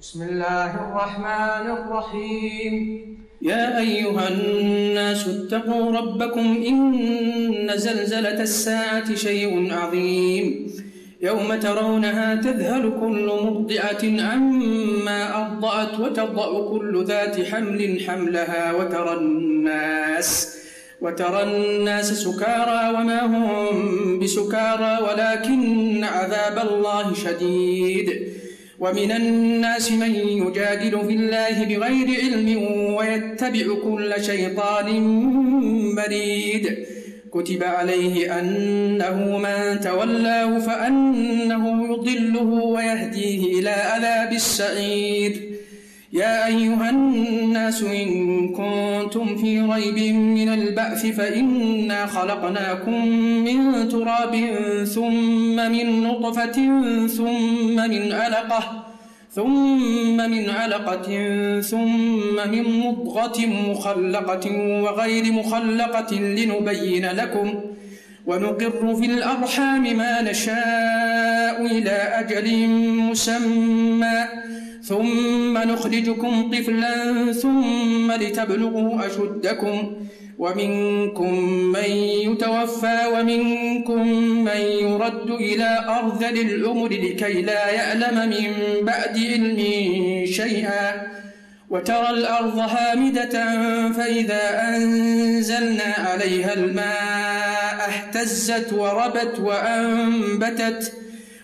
بسم الله الرحمن الرحيم يا أيها الناس اتقوا ربكم إن زلزلة الساعة شيء عظيم. يوم ترونها تذهل كل مرضعة عما أرضعت وتضع كل ذات حمل حملها وترى الناس وترى الناس سكارى وما هم بسكارى ولكن عذاب الله شديد. ومن الناس من يجادل في الله بغير علم ويتبع كل شيطان مريد. كتب عليه أنه من تولاه فأنه يضله ويهديه إلى عذاب السعير. يا أيها الناس إن كنتم في ريب من البعث فإنا خلقناكم من تراب ثم من نطفة ثم من علقة ثم من علقة ثم من مضغة مخلقة وغير مخلقة لنبين لكم ونقر في الأرحام ما نشاء إلى أجل مسمى ثم نخرجكم طفلا ثم لتبلغوا أشدكم ومنكم من يتوفى ومنكم من يرد إلى أرذل العمر لكي لا يعلم من بعد علم شيئا وترى الأرض هامدة فإذا أنزلنا عليها الماء اهتزت وربت وأنبتت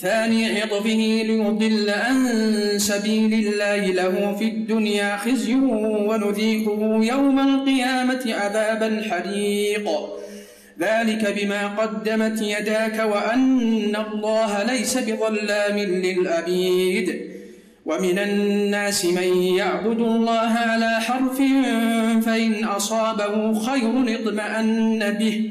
ثاني عطفه ليضل عن سبيل الله له في الدنيا خزي ونذيقه يوم القيامة عذاب الحريق. ذلك بما قدمت يداك وأن الله ليس بظلام للأبيد ومن الناس من يعبد الله على حرف فإن أصابه خير اطمأن به.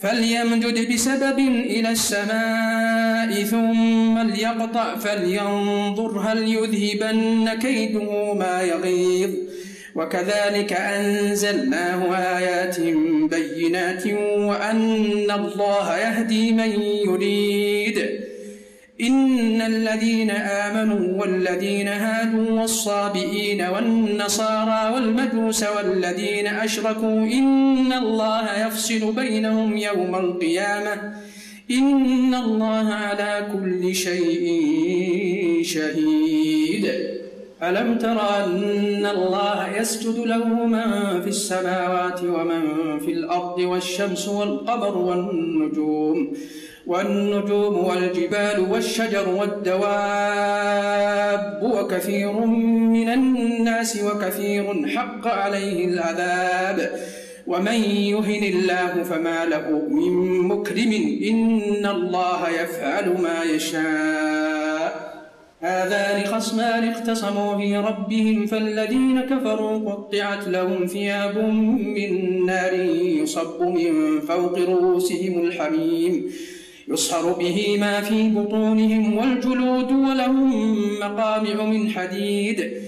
فليمدد بسبب إلى السماء ثم ليقطع فلينظر هل يذهبن كيده ما يغيظ وكذلك أنزلناه آيات بينات وأن الله يهدي من يريد إن الذين آمنوا والذين هادوا والصابئين والنصارى والمجوس والذين أشركوا إن الله يفصل بينهم يوم القيامة. إن الله على كل شيء شهيد. ألم تر أن الله يسجد له من في السماوات ومن في الأرض والشمس والقمر والنجوم والنجوم والجبال والشجر والدواب وكثير من الناس وكثير حق عليه العذاب. ومن يهن الله فما له من مكرم إن الله يفعل ما يشاء. هذان خصمان اختصموا في ربهم فالذين كفروا قطعت لهم ثياب من نار يصب من فوق رؤوسهم الحميم. يصهر به ما في بطونهم والجلود ولهم مقامع من حديد.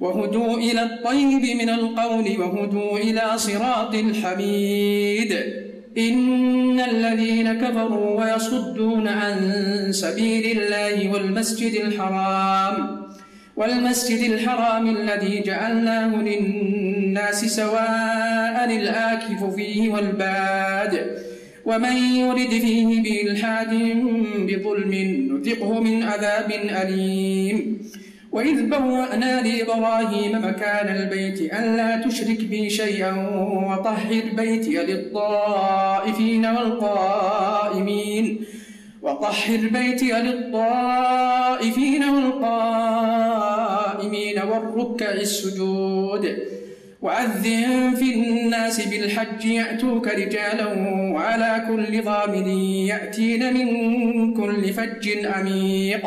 وهدوا إلى الطيب من القول وهدوا إلى صراط الحميد. إن الذين كفروا ويصدون عن سبيل الله والمسجد الحرام والمسجد الحرام الذي جعلناه للناس سواء الآكف فيه والباد ومن يرد فيه بإلحاد بظلم نذقه من عذاب أليم. وإذ بوأنا لإبراهيم مكان البيت ألا تشرك بي شيئا وطهر بيتي للطائفين والقائمين. وطهر بيتي للطائفين والقائمين والركع السجود. وأذن في الناس بالحج يأتوك رجالا وعلى كل ضامن يأتين من كل فج عميق.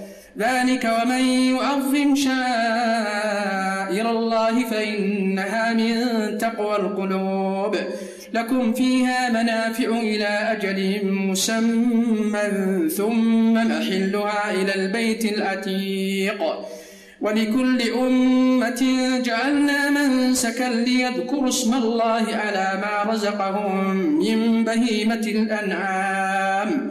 ذلك ومن يعظم شائر الله فإنها من تقوى القلوب. لكم فيها منافع إلى أجل مسمى ثم محلها إلى البيت الأتيق ولكل أمة جعلنا منسكا ليذكروا اسم الله على ما رزقهم من بهيمة الأنعام.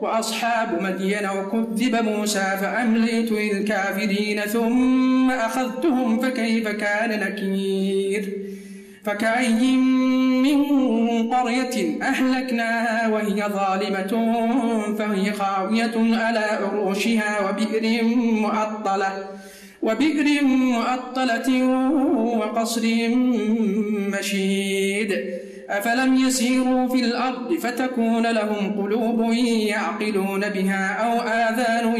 وأصحاب مدين وكذب موسى فأمليت للكافرين ثم أخذتهم فكيف كان نكير؟ فكأي من قرية أهلكناها وهي ظالمة فهي خاوية على عروشها وبئر مؤطلة وبئر مؤطلة وقصر مشيد. أفلم يسيروا في الأرض فتكون لهم قلوب يعقلون بها أو آذان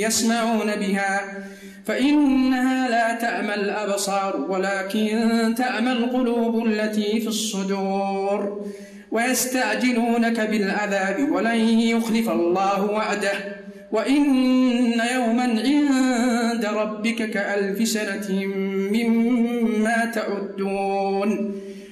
يسمعون بها فإنها لا تأمى الأبصار ولكن تأمى القلوب التي في الصدور ويستعجلونك بالعذاب ولن يخلف الله وعده وإن يوما عند ربك كألف سنة مما تعدون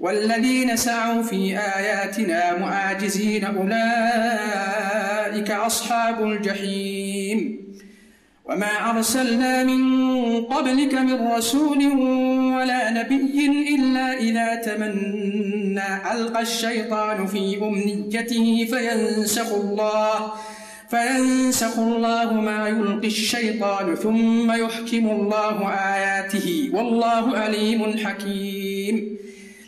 والذين سعوا في آياتنا معاجزين أولئك أصحاب الجحيم. وما أرسلنا من قبلك من رسول ولا نبي إلا إذا تمنى ألقى الشيطان في أمنيته فينسخ الله فينسخ الله ما يلقي الشيطان ثم يحكم الله آياته. والله عليم حكيم.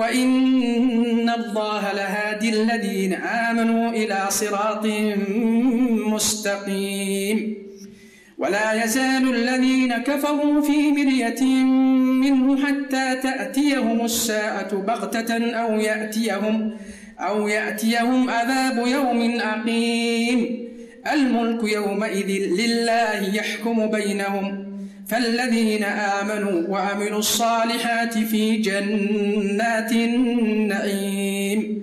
وإن الله لهادي الذين آمنوا إلى صراط مستقيم. ولا يزال الذين كفروا في مرية منه حتى تأتيهم الساعة بغتة أو يأتيهم أو يأتيهم عذاب يوم عقيم الملك يومئذ لله يحكم بينهم. فالذين آمنوا وعملوا الصالحات في جنات النعيم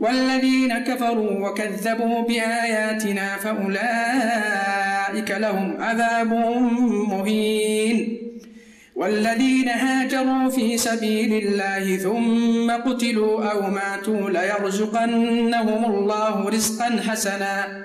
والذين كفروا وكذبوا بآياتنا فأولئك لهم عذاب مهين والذين هاجروا في سبيل الله ثم قتلوا أو ماتوا ليرزقنهم الله رزقا حسنا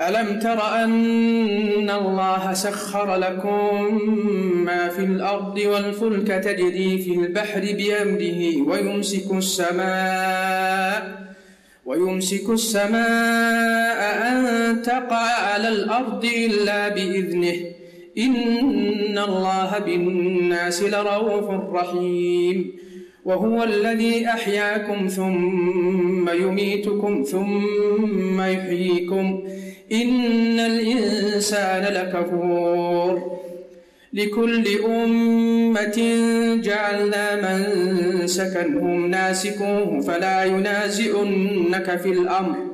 ألم تر أن الله سخر لكم ما في الأرض والفلك تجري في البحر بأمره ويمسك السماء ويمسك السماء أن تقع على الأرض إلا بإذنه. إن الله بالناس لرؤوف رحيم. وهو الذي أحياكم ثم يميتكم ثم يحييكم. إن الإنسان لكفور. لكل أمة جعلنا من سكنهم ناسكوه فلا ينازئنك في الأمر.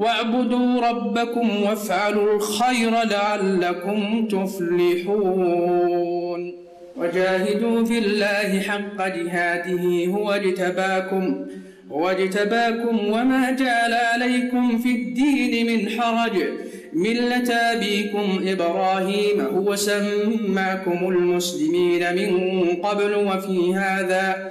واعبدوا ربكم وافعلوا الخير لعلكم تفلحون. وجاهدوا في الله حق جهاده هو اجتباكم هو اجتباكم وما جعل عليكم في الدين من حرج. ملة أبيكم إبراهيم هو سماكم المسلمين من قبل وفي هذا